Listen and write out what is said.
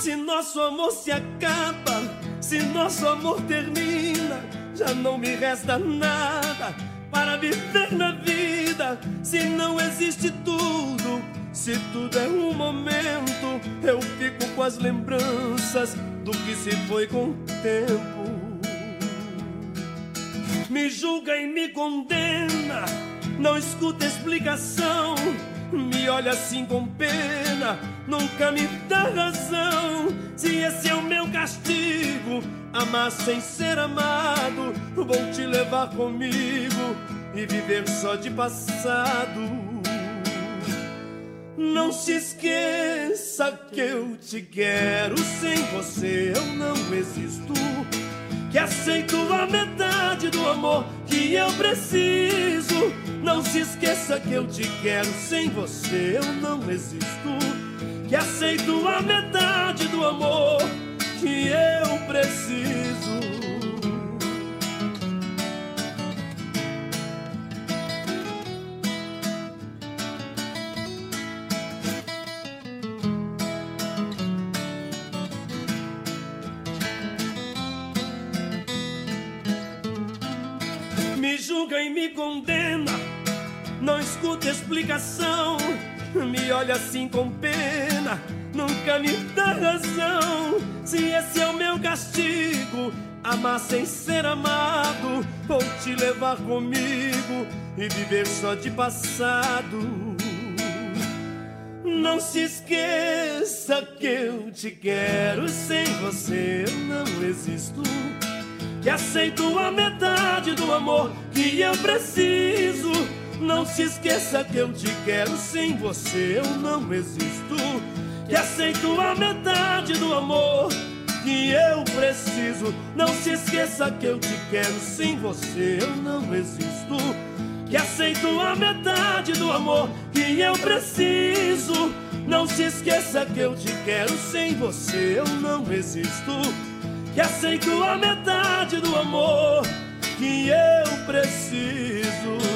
Se nosso amor se acaba, se nosso amor termina, já não me resta nada para viver na vida. Se não existe tudo, se tudo é um momento, eu fico com as lembranças do que se foi com o tempo. Me julga e me condena, não escuta explicação. Me olha assim com pena, nunca me dá razão. Se esse é o meu castigo, amar sem ser amado, vou te levar comigo e viver só de passado. Não se esqueça que eu te quero, sem você eu não existo. Que aceito a metade do amor que eu preciso. Não se esqueça que eu te quero, sem você eu não existo. Que aceito a metade do amor que eu preciso. Me julga e me condena, não escuta explicação. Me olha assim com pena, dá razão. Se esse é o meu castigo, amar sem ser amado, vou te levar comigo e viver só de passado. Não se esqueça que eu te quero, sem você eu não existo. Que aceito a metade do amor que eu preciso. Não se esqueça que eu te quero, sem você eu não existo. Que aceito a metade do amor que eu preciso. Não se esqueça que eu te quero, sem você eu não existo. Que aceito a metade do amor que eu preciso. Não se esqueça que eu te quero, sem você eu não existo. Que aceito a metade do amor que eu preciso.